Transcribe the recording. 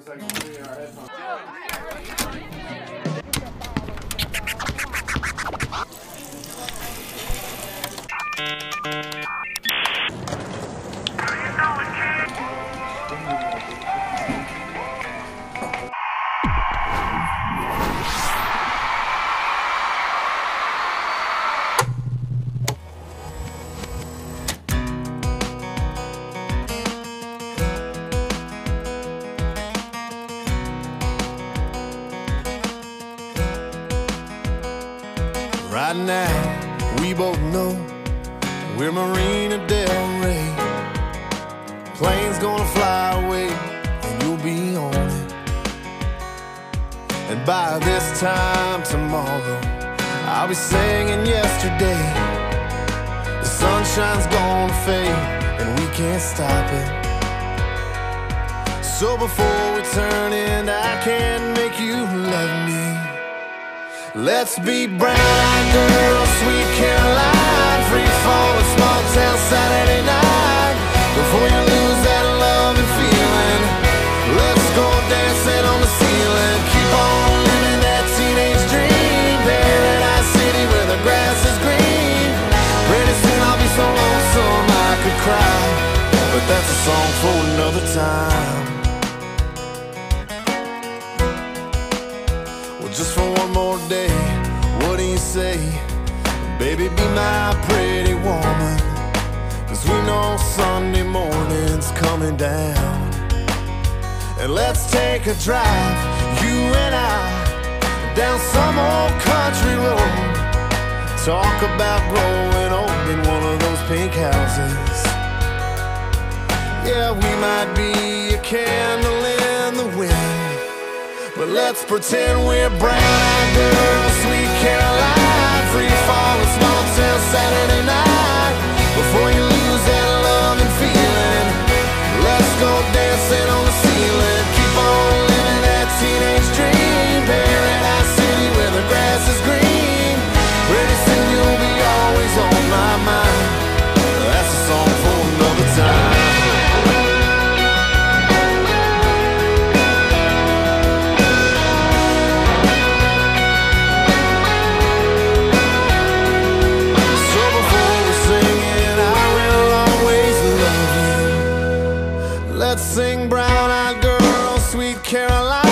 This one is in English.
for a second. In our headphones. Right now, we both know we're Marina Del Rey. Plane's gonna fly away, and you'll be on it. And by this time tomorrow, I'll be singing yesterday. The sunshine's gonna fade, and we can't stop it. So before we turn in, I can make you love me. Let's be brown girls, sweet Caroline, free fall, a small town Saturday night. Before you lose that love and feeling, let's go dancing on the ceiling. Keep on living that teenage dream, paradise city where the grass is green. Pretty soon I'll be so lonesome I could cry, but that's a song for another time. Well, just for one more day, say? Baby, be my pretty woman. Cause we know Sunday morning's coming down. And let's take a drive, you and I, down some old country road. Talk about growing old in one of those pink houses. Yeah, we might be a candle in the wind. But let's pretend we're brown-eyed girls, go dancing on the Let's sing Brown Eyed Girl, Sweet Caroline,